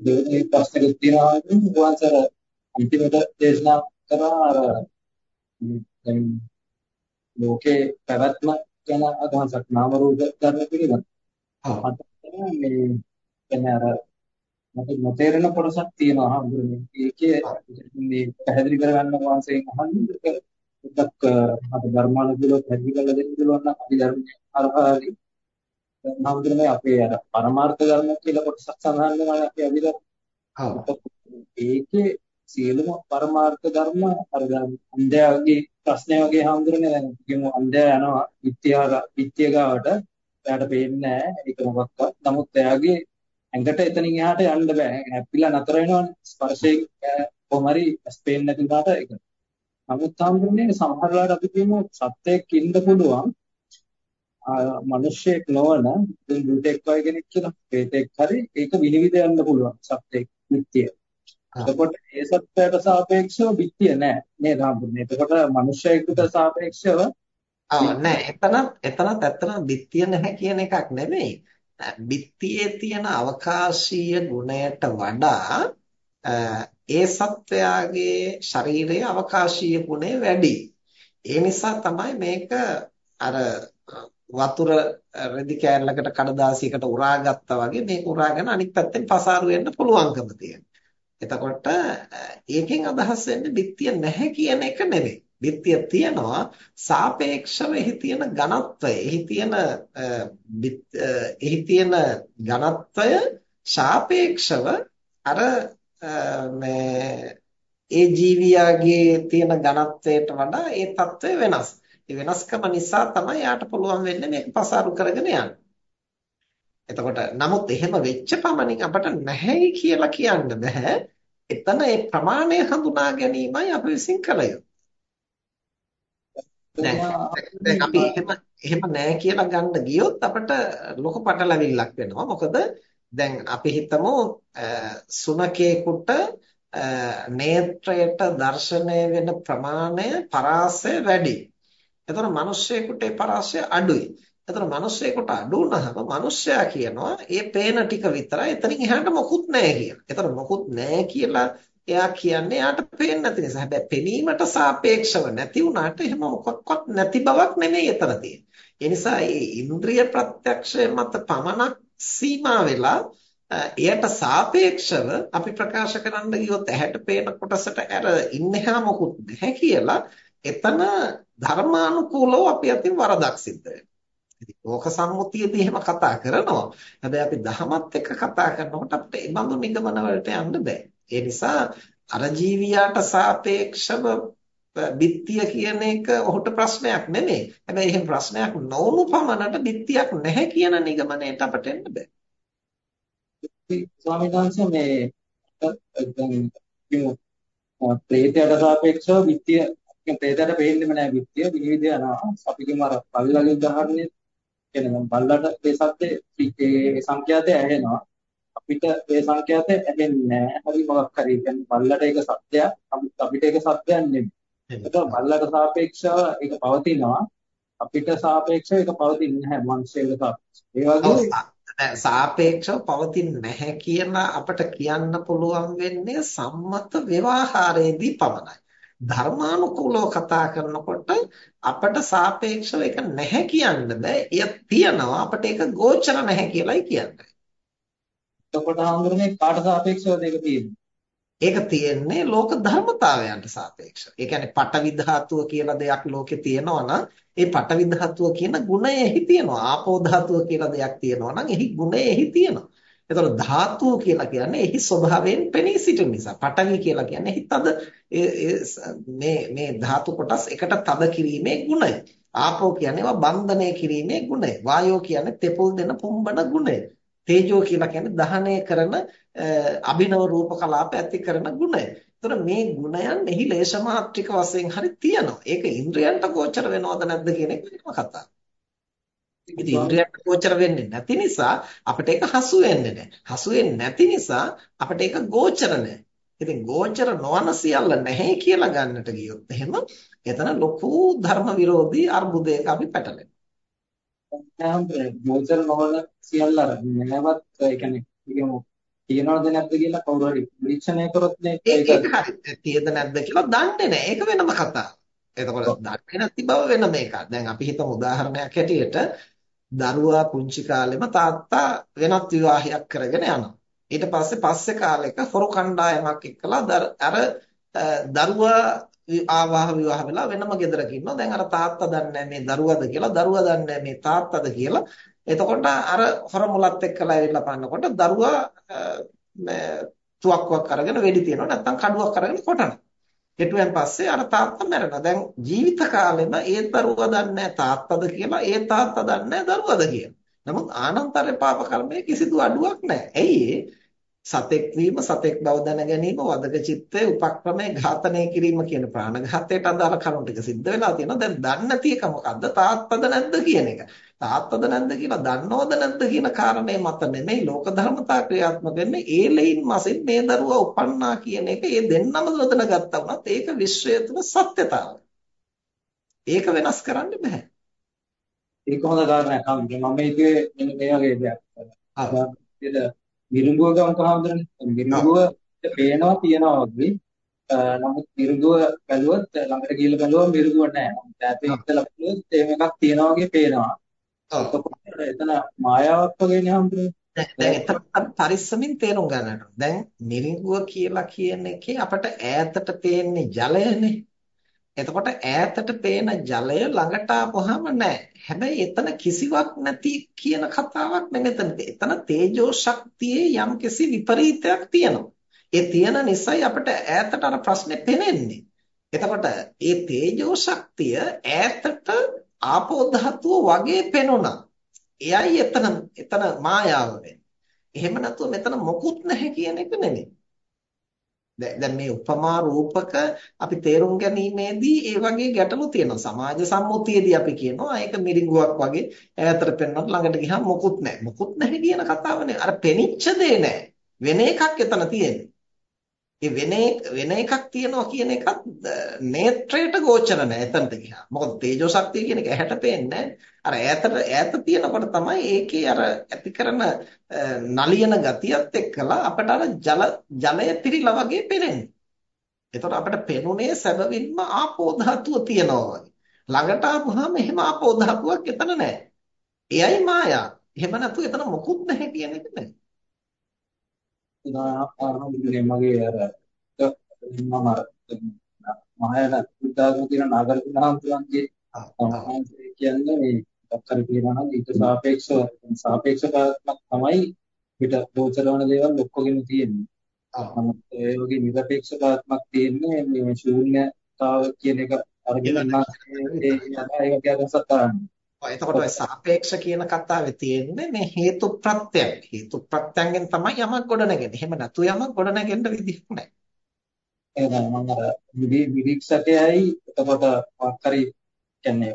දෙවෙනි ප්‍රශ්නෙකුත් තියෙනවා වහන්සර අන්තිමට දේශනා කරා අර දැන් ලෝකේ පැවැත්ම ගැන අදහසක් නාම රූප ධර්ම පිළිබඳ. මේ කියන්නේ අර මට නොතේරෙන කොටසක් තියෙනවා හඳුනන්නේ. ඒකේ මේ පැහැදිලි කරගන්න වහන්සේගෙන් අහන්නේ පොඩ්ඩක් මට ධර්මානුකූලව පැහැදිලි කරලා දෙන්න පුළුවන් නම් අපි ධර්මයේ අරහාරි හඳුනන්නේ අපේ අර පරමාර්ථ ධර්ම කියලා කොටසක් සඳහන් වෙනවා අපි අදිර. ඒකේ සියලුම පරමාර්ථ ධර්ම අර අන්ධයාගේ ප්‍රශ්නය වගේ හඳුනන්නේ දැන් කියමු අන්ධයා යනවා විත්‍යාග විත්‍යගාවට එයාට පේන්නේ නැහැ ඒක මොකක්වත්. නමුත් එයාගේ ඇඟට එතනින් එහාට යන්න බෑ. හැප්පිලා නතර වෙනවනේ. ස්පර්ශයෙන් කොහොම හරි ස්පේන් නැති උනාට ඒක. නමුත් හඳුනන්නේ සමහර වෙලාවට අපි කියමු සත්‍යයක් ඉන්න පුළුවන්. මිනිස්සෙක් නොවන දුටෙක් වගේ කෙනෙක් කියලා ප්‍රේතෙක් හරි ඒක විනිවිද යන්න පුළුවන් සත්‍යයක් නිට්ටිය. එතකොට ඒ සත්‍යයට සාපේක්ෂව බිත්තිය නෑ නේද හඳුන්නේ. එතකොට මිනිස්සෙකුට සාපේක්ෂව ආ නෑ එතන එතනත් ඇත්තටම බිත්තිය නැහැ කියන එකක් නෙමෙයි. බිත්තියේ තියෙන අවකාශීය ගුණයට වඩා ඒ සත්වයාගේ ශරීරයේ අවකාශීය ගුණය වැඩි. ඒ නිසා තමයි මේක අර වතුර රෙදි කෑල්ලකට කඩදාසියකට උරාගත්තා වගේ මේක උරාගෙන අනිත් පැත්තෙන් පසාරු වෙන්න පුළුවන්කම තියෙනවා. එතකොට ඒකෙන් අදහස් වෙන්නේ බිත්තිය නැහැ කියන එක නෙවෙයි. බිත්තිය තියනවා සාපේක්ෂව එහි තියෙන ඝනත්වය, එහි තියෙන එහි තියෙන ඝනත්වය සාපේක්ෂව අර මේ ඒ ජීවියාගේ තියෙන ඝනත්වයට වඩා ඒ తත්වය වෙනස්. ඒ වෙනස්කම නිසා තමයි යාට පුළුවන් වෙන්නේ මේක පසාරු කරගෙන යන්න. එතකොට නමුත් එහෙම වෙච්ච පමණින් අපට නැහැයි කියලා කියන්න බෑ. එතන ඒ ප්‍රමාණය හඳුනා ගැනීමයි අපි විසින් කළ යුතු. දැන් අපි එහෙම එහෙම නෑ කියලා ගන්න ගියොත් අපිට ලොකු පටලැවිල්ලක් වෙනවා. මොකද දැන් අපි හිතමු සුනකේකට නේත්‍රයට දැర్శණය වෙන ප්‍රමාණය පරාසය වැඩි. එතකොට මිනිස්සෙකුට ඒ පරාසය අඩුයි. එතකොට මිනිස්සෙකුට අඩු වුණාම මිනිස්සයා කියනවා ඒ පේන ටික විතරයි එතනින් එහාට මොකුත් නැහැ කියලා. එතකොට මොකුත් නැහැ කියලා එයා කියන්නේ එයාට පේන්නේ නැති නිසා. හැබැයි පෙනීමට සාපේක්ෂව නැති වුණාට එහෙම මොකක්වත් නැති බවක් නෙමෙයි එතන තියෙන්නේ. ඒ නිසා මේ ඉන්ද්‍රිය ප්‍රත්‍යක්ෂය මත පමණක් සීමා වෙලා එයට සාපේක්ෂව අපි ප්‍රකාශ කරන්න ගියොත් ඇහැට පේන කොටසට අර ඉන්නහා මොකුත් නැහැ කියලා එතන ධර්මානුකූලව අපි අතින් වරදක් සිද්ධ වෙනවා. ඉතින් ඕක සම්මුතියදී එහෙම කතා කරනවා. හැබැයි අපි දහමත් එක්ක කතා කරනකොට අපිට ඒ බඳු නිගමන වලට යන්න බෑ. ඒ නිසා අර ජීවියාට සාපේක්ෂව බිත්තිය කියන එක ඔහුට ප්‍රශ්නයක් නෙමෙයි. හැබැයි එහෙම ප්‍රශ්නයක් නොවුණු පමණට බිත්තියක් නැහැ කියන නිගමනයට අපට එන්න බෑ. ස්වාමීන් වහන්සේ මේ දැන් කිමු ප්‍රේතයට සාපේක්ෂව බිත්තිය ප්‍රේතයට පේන්නේම නැහැ බිත්තිය විවිධ යනවා. අපි කිමු අර පල්ලගේ උදාහරණය කියන්නේ බල්ලට ඒ සත්‍යයේ ඒ සංඛ්‍යාතය ඇහෙනවා. අපිට ඒ සංඛ්‍යාතය ඇහෙන්නේ නැහැ. හරි මොකක් හරි කියන්නේ බල්ලට ඒක සත්‍යයක් අපිට ඒක සත්‍යයක් නෙමෙයි. ඒතකොට බල්ලට සාපේක්ෂව ඒක පවතිනවා. අපිට සාපේක්ෂව ඒක පවතින්නේ නැහැ මනුස්සයෙකුට. ඒ වගේ සාපේක්ෂව පවතින්නේ නැහැ කියලා අපිට කියන්න පුළුවන් වෙන්නේ සම්මත ව්‍යවහාරයේදී පමණයි. ධර්මානුකූලව කතා කරනකොට අපට සාපේක්ෂව ඒක නැහැ කියන්න බෑ. එය තියනවා අපට ඒක ගෝචර නැහැ කියලායි කියන්නේ. එතකොට හඳුරන්නේ කාට සාපේක්ෂවද ඒක තියෙන්නේ? ඒක තියෙන්නේ ලෝක ධර්මතාවයන්ට සාපේක්ෂව. ඒ කියන්නේ පටවි ධාතුව කියලා දෙයක් ලෝකේ තියෙනවා නම් ඒ පටවි ධාතුව කියන ගුණය එහි තියෙනවා. ආපෝ ධාතුව කියලා දෙයක් තියෙනවා නම් එහි ගුණය එහි තියෙනවා. එතකොට ධාතුව කියලා කියන්නේ එහි ස්වභාවයෙන් පෙනී සිටින නිසා. පටවි කියලා කියන්නේ එහි තද මේ මේ ධාතු කොටස් එකට තද කිරීමේ ගුණය. ආපෝ කියන්නේ ඒවා බන්ධනය කිරීමේ ගුණය. වායෝ කියන්නේ තෙපොල් දෙන පුම්බන ගුණය. තේජෝ කියලා කියන්නේ දහනය කරන අභිනව රූප කලාප ඇති කරන ගුණය. ඒතර මේ ගුණයන් එහි ලේෂ මාත්‍රික වශයෙන් හරි තියෙනවා. ඒක ඉන්ද්‍රයන්ට ගෝචර වෙනවද නැද්ද කියන එක වෙනම කතාවක්. ඉතින් ඉන්ද්‍රයන්ට ගෝචර වෙන්නේ නැති නිසා අපිට ඒක හසු වෙන්නේ නැහැ. හසු වෙන්නේ නැති නිසා අපිට ඒක ගෝචර නැහැ. ඉතින් ගෝචර නොවන සියල්ල නැහැ කියලා ගන්නට ගියොත් එහෙම එතන ලොකු ධර්ම විරෝධී අර්බුදයක අපි පැටලෙනවා. ගෝචර නොවන සියල්ල නැවත් ඒ කියන්නේ තියනවද නැද්ද කියලා කවුරු හරි නිරීක්ෂණය කරොත් නේ ඒක හරි. තියෙද නැද්ද කියලා දන්නේ නැහැ. ඒක වෙනම කතාවක්. එතකොට දන්නේ නැති බව වෙනම එකක්. දැන් අපි හිතමු උදාහරණයක් හැටියට දරුවා පුංචි කාලෙම තාත්තා වෙනත් විවාහයක් කරගෙන යනවා. ඊට පස්සේ පස්සේ කාලෙක හොරු කණ්ඩායමක් එක්කලා අර දරුවා ආවාහ විවාහ වෙලා වෙනම ගෙදරක ඉන්නවා. දැන් අර තාත්තා දන්නේ මේ දරුවද කියලා, දරුවා දන්නේ මේ තාත්තද කියලා. එතකොට අර හොර මුලත් එක්කලා ඇවිල්ලා පන්නකොට දරුවා තුවක්කුවක් අරගෙන වෙඩි තියනවා නැත්නම් කඩුවක් අරගෙන කොටනවා. කෙටුවෙන් පස්සේ අර තාත්තා මැරෙනවා. දැන් ජීවිත කාලෙම ඒ දරුවා දන්නේ තාත්තද කියලා, ඒ තාත්තා දන්නේ දරුවද කියලා. නමුත් ආනන්තර පාප කර්මයේ කිසිදු අඩුවක් නැහැ. ඇයි සතෙක් වීම සතෙක් බව දැන ගැනීම වදක චිත්තය උපක්‍රමයේ ඝාතනය කිරීම කියන ප්‍රාණඝාතයට අදාළ කරුණු ටික සිද්ධ වෙලා තියෙනවා. දැන් දන්නේ නැති එක මොකද්ද? තාත්තද නැද්ද කියන එක. තාත්තද නැද්ද කියලා දන්නවද නැද්ද කියන කාරණේ මත නෙමෙයි. ලෝක ධර්මතා ක්‍රියාත්මක වෙන්නේ ඒ ලෙයින් මාසෙන් මේ දරුවා උපන්නා කියන එක. ඒ දෙන්නම යොදන ගත්තා වුණත් ඒක විශ්වය තුළ සත්‍යතාවය. ඒක වෙනස් කරන්න බෑ. ඒක හොඳ කාරණයක්. මම මේකේ මේ වගේ දෙයක්. අහ මිරිඟුව ගමක හඳුනන්නේ මිරිඟුව පේනවා තියනවා වගේ නමුත් මිරිඟුව බැලුවොත් ළඟට ගිහලා බැලුවම මිරිඟුව නැහැ. නමුත් ඈතින් ඉඳලා බැලුවොත් එහෙම එකක් තියනවා වගේ පේනවා. ඔව්. එතන මායාවක් වගේනේ හඳුනන්නේ. දැන් පරිස්සමින් තේරුම් ගන්නට. දැන් මිරිඟුව කියලා කියන එකේ අපට ඈතට පේන්නේ ජලයනේ. එතකොට ඈතට පේන ජලය ළඟට ආපුවාම නැහැ. හැබැයි එතන කිසිවක් නැති කියන කතාවක් නෙමෙතන. එතන තේජෝ ශක්තියේ යම්කිසි විපරීතයක් තියෙනවා. ඒ තියෙන නිසායි අපිට ඈතට අර ප්‍රශ්නේ පේන්නේ. එතකොට ඒ තේජෝ ශක්තිය ඈතට ආපෝ ධාතුව වගේ පෙනුණා. එයයි එතන එතන මායාව වෙන්නේ. එහෙම නැතුව මෙතන මොකුත් නැහැ කියන එක නෙමෙයි. දැන් මේ උපමා රූපක අපි තේරුම් ගැනීමේදී ඒ වගේ ගැටලු තියෙනවා. සමාජ සම්මුතියේදී අපි කියනවා ඒක මිරිඟුවක් වගේ ඈතට පෙන්වන්න ළඟට ගියහම මොකුත් නැහැ. මොකුත් නැහැ කියන කතාවනේ. අර පෙනිච්ච දේ නැහැ. වෙන එකක් එතන තියෙන්නේ. ඒ වෙන වෙන එකක් තියනවා කියන එකත් නේත්‍රයට ගෝචර නැහැ එතනට ගියා. මොකද තේජෝ ශක්තිය කියන එක ඇහැට පේන්නේ අර ඈතට ඈත තියෙනකොට තමයි ඒකේ අර ඇති කරන නලියන ගතියත් එක්කලා අපට අර ජල ජලය පිරීලා වගේ පේන්නේ. එතකොට අපිට පෙනුනේ සැබවින්ම ආපෝ ධාතුව තියනවා වගේ. ළඟට ආපුවාම එහෙම ආපෝ ධාතුවක් එතන නැහැ. එයයි මායා. එහෙම නැතු එතන මොකුත් නැහැ කියන එක නෑ. ආරම්භයේ මගේ අර මම මහායාන බුද්ධාගම තියෙන නාගරික හාමුදුරන්ගේ සමාජය කියන්නේ මේ අක්කර කියනවා නම් ඊට සාපේක්ෂව සාපේක්ෂතාවක් තමයි පිට ගෝචර වන දේවල් ඔක්කොගෙම තියෙන්නේ. නමුත් ඒ වගේ නිරපේක්ෂතාවක් තියෙන්නේ මේ ශූන්‍යතාව කියන එක අරගෙන ඒ ඒ වගේ අදහසක් කරන්නේ. එතකොට ඔය සාපේක්ෂ කියන කතාවේ තියෙන්නේ මේ හේතු ප්‍රත්‍යයන්. හේතු ප්‍රත්‍යයෙන් තමයි යමක් ගොඩනගන්නේ. එහෙම නැතු යමක් ගොඩනගෙන්න විදිහක් නැහැ. එහෙනම් මම අර නිරීක්ෂකයයි එතකොට මොකක්hari කියන්නේ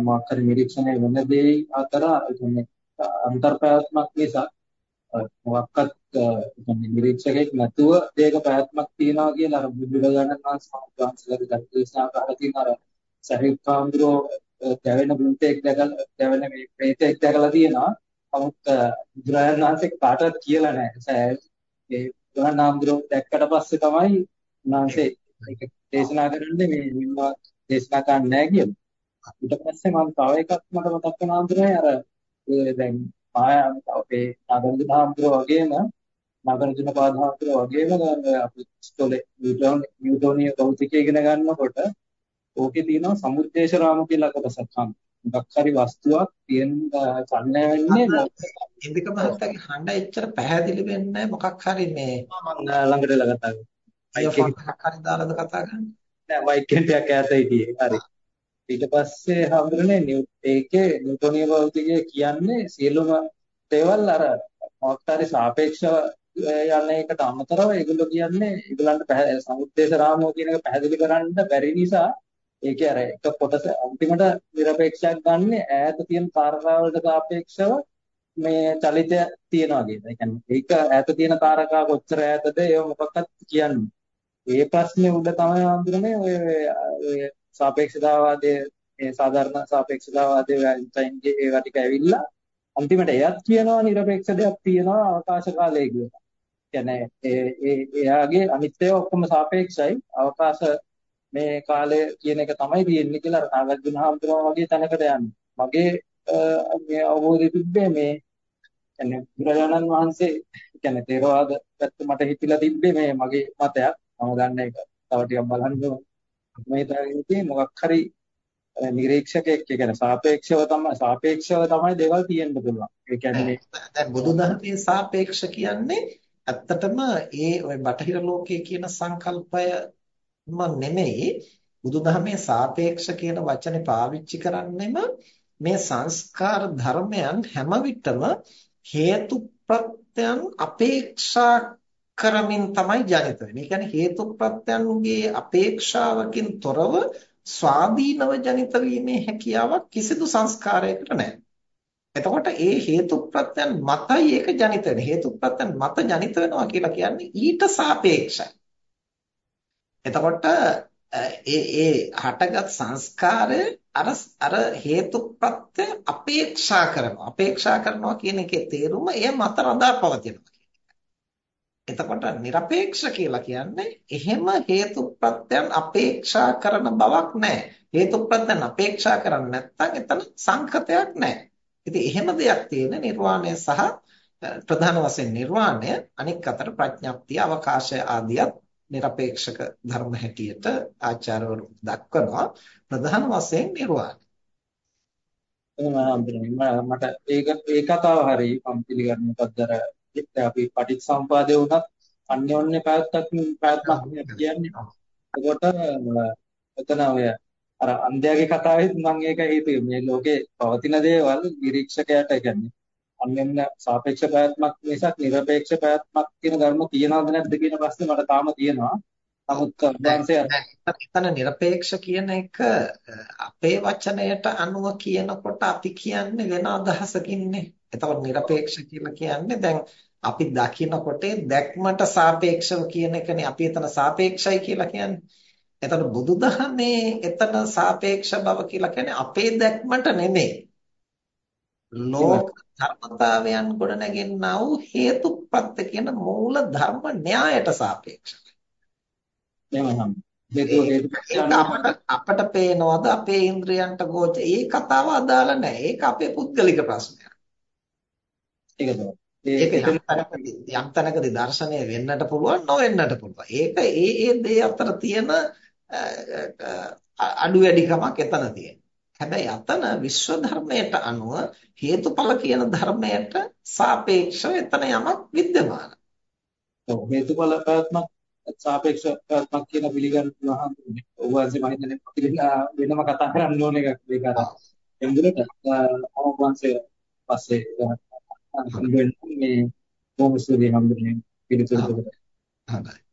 මොකක්hari නිරීක්ෂණය වෙන දේ අතර කියන්නේ අන්තර්ප්‍රාත්මක නිසා මොකක්වත් කියන්නේ නිරීක්ෂකෙක් නැතුව දෙයක ප්‍රාත්මක් තියනවා කියලා අර බුදුරජාණන් වහන්සේ වහන්සේලාගේ දර්ශනාකාරය තියෙන අර සරිත්කාන්දරෝ දැවෙන භූතයෙක් දැකලා දැවෙන මේ ප්‍රේතයෙක් දැකලා තියෙනවා. නමුත් බුදුරජාණන් වහන්සේ කාටවත් කියලා නැහැ. ඒ බුදුහාමුදුරුවෝ දැක්කට පස්සේ තමයි උන්වහන්සේ ඒක දේශනා කරන්නේ මේ මින්වා දේශනා කරන්නේ නැහැ කියලා. ඊට පස්සේ මම තව එකක් මට මතක් වෙන ආන්දරේ අර දැන් මායා අපේ නාගරජන හාමුදුරුවෝ වගේම නාගරජන පාදහාමුදුරුවෝ වගේම අපි ඉස්කෝලේ නිව්ටෝනීය භෞතිකය ඉගෙන ගන්නකොට ඕකේ තියෙනවා සමුද්දේශ රාම කියලා කොටසක් හම්. මොකක් හරි වස්තුවක් තියෙන චලනය වෙන්නේ ඉන්දික මහත්තයාගේ හඬ එච්චර පැහැදිලි වෙන්නේ මොකක් හරි මේ ළඟට ලගතා. අයිෆෝන් එකක් හරි දාලාද කතා කරන්නේ? නෑ මයික් එකක් ඈත හිටියේ. හරි. ඊට පස්සේ හඳුනන්නේ ඒකේ නිව්ටෝනීය භෞතිකය කියන්නේ සියලුම දේවල් අර මොකක් හරි සාපේක්ෂව යන එකට අමතරව ඒගොල්ලෝ කියන්නේ ඒගොල්ලන්ට සමුද්දේශ රාමෝ කියන එක පැහැදිලි කරන්න බැරි නිසා ඒකේ අර එක පොතට අන්තිමට නිරපේක්ෂයක් ගන්න ඈත තියෙන තාරකාවලට සාපේක්ෂව මේ චලිතය තියනවා කියන. ඒ කියන්නේ ඒක ඈත තියෙන තාරකා කොච්චර ඈතද ඒව මොකක්වත් කියන්නේ. ඒ ප්‍රශ්නේ උඩ තමයි හඳුනන්නේ ඔය ඔය සාපේක්ෂතාවාදයේ මේ සාධාරණ සාපේක්ෂතාවාදයේ අයින්ස්ටයින්ගේ ඒවා ටික ඇවිල්ලා අන්තිමට එයත් කියනවා නිරපේක්ෂ දෙයක් තියෙනවා අවකාශ කාලය කියලා. කියන්නේ එයාගේ අනිත්‍යය ඔක්කොම සාපේක්ෂයි අවකාශ මේ කාලය කියන එක තමයි තියෙන්නේ කියලා අර නාගර්ජුන හාමුදුරුවෝ වගේ තැනකට යන්නේ. මගේ මේ අවබෝධය තිබ්බේ මේ කියන්නේ බුදුරජාණන් වහන්සේ කියන්නේ තේරවාද පැත්ත මට හිතිලා තිබ්බේ මේ මගේ මතයක්. මම දන්න එක තව ටිකක් බලන්න ඕනේ. මේ හිතාගෙන මොකක් හරි නිරීක්ෂකයෙක් කියන්නේ සාපේක්ෂව තමයි සාපේක්ෂව තමයි දේවල් තියෙන්න පුළුවන්. ඒ කියන්නේ දැන් බුදුදහමේ සාපේක්ෂ කියන්නේ ඇත්තටම ඒ ඔය බටහිර ලෝකයේ කියන සංකල්පයම නෙමෙයි බුදුදහමේ සාපේක්ෂ කියන වචනේ පාවිච්චි කරන්නෙම මේ සංස්කාර ධර්මයන් හැම විටම හේතු ප්‍රත්‍යයන් අපේක්ෂා කරමින් තමයි ජනිත වෙන්නේ. ඒ කියන්නේ හේතු ප්‍රත්‍යයන්ගේ අපේක්ෂාවකින් තොරව ස්වාධීනව ජනිත වීමේ හැකියාවක් කිසිදු සංස්කාරයකට නැහැ. එතකොට ඒ හේතුප්‍රත්‍යයන් මතයි ඒක ජනිත වෙන්නේ. හේතුප්‍රත්‍යයන් මත ජනිත වෙනවා කියලා කියන්නේ ඊට සාපේක්ෂයි. එතකොට ඒ ඒ හටගත් සංස්කාරය අර අර හේතුප්‍රත්‍ය අපේක්ෂා කරනවා. අපේක්ෂා කරනවා කියන එකේ තේරුම එය මත රඳා පවතිනවා. එතකොට নিরপেক্ষ කියලා කියන්නේ එහෙම හේතුප්‍රත්‍යයන් අපේක්ෂා කරන බවක් නැහැ. හේතුප්‍රත්‍යයන් අපේක්ෂා කරන්නේ නැත්නම් එතන සංකතයක් නැහැ. ඉතින් එහෙම දෙයක් තියෙන නිර්වාණය සහ ප්‍රධාන වශයෙන් නිර්වාණය අනික් අතට ප්‍රඥප්තිය අවකාශය ආදියත් নিরপেක්ෂක ධර්ම හැටියට ආචාර්යවරු දක්වනවා ප්‍රධාන වශයෙන් නිර්වාණය. එහෙනම් මට ඒක ඒ කතාව හරි මම පිළිගන්න මොකද අර අපි පටිච්චසම්පාදේ උනත් අන්‍යෝන්‍ය පැවැත්තක් පැවැත්මක් කියන්නේ. ඒකට එතන ඔය අර අන්ධයාගේ කතාවෙත් මම ඒක හිතුවේ මේ ලෝකේ පවතින දේවල් නිරීක්ෂකයාට කියන්නේ අන්නෙන්න සාපේක්ෂ පැවැත්මක් මිසක් නිර්පේක්ෂ පැවැත්මක් කියන ධර්ම තියනවද නැද්ද කියන ප්‍රශ්නේ මට තාම තියෙනවා. නමුත් දැන් නිර්පේක්ෂ කියන එක අපේ වචනයට අනුව කියනකොට අපි කියන්නේ වෙන අදහසකින්නේ. එතකොට නිර්පේක්ෂ කියලා කියන්නේ දැන් අපි දකිනකොට දැක්මට සාපේක්ෂව කියන එකනේ අපි එතන සාපේක්ෂයි කියලා කියන්නේ. එතන බුදුදහමේ එතන සාපේක්ෂ බව කියලා කියන්නේ අපේ දැක්මට නෙමෙයි. ලෝක ධර්මතාවයන් ගොඩනැගෙන්නා වූ හේතුප්‍රත්‍ය කියන මූල ධර්ම න්‍යායට සාපේක්ෂයි. එහෙනම් හේතුව අපට පේනවද අපේ ඉන්ද්‍රයන්ට ගෝච ඒ කතාව අදාළ නැහැ. ඒක අපේ පුද්ගලික ප්‍රශ්නයක්. ඒක තමයි. ඒක යම් තැනකදී දර්ශනය වෙන්නට පුළුවන් නොවෙන්නට පුළුවන්. ඒක ඒ ඒ දේ අතර තියෙන අඩු වැඩිකමක් එතන තියෙනවා. හැබැයි අතන විශ්ව ධර්මයට අනුව හේතුඵල කියන ධර්මයට සාපේක්ෂව එතන යමක් විද්‍යමානයි. ඔව් හේතුඵල පැවැත්මක් සාපේක්ෂ පැවැත්මක් කියන පිළිගන්න පුළුවන්. ඔව් වහන්සේ මම හිතන්නේ වෙනම කතා කරන්න ඕන එකක් මේක අර එමුදලට මම වහන්සේ පස්සේ මේ බොහොම ස්තුතියි හම්බුනේ පිළිතුරකට. හොඳයි.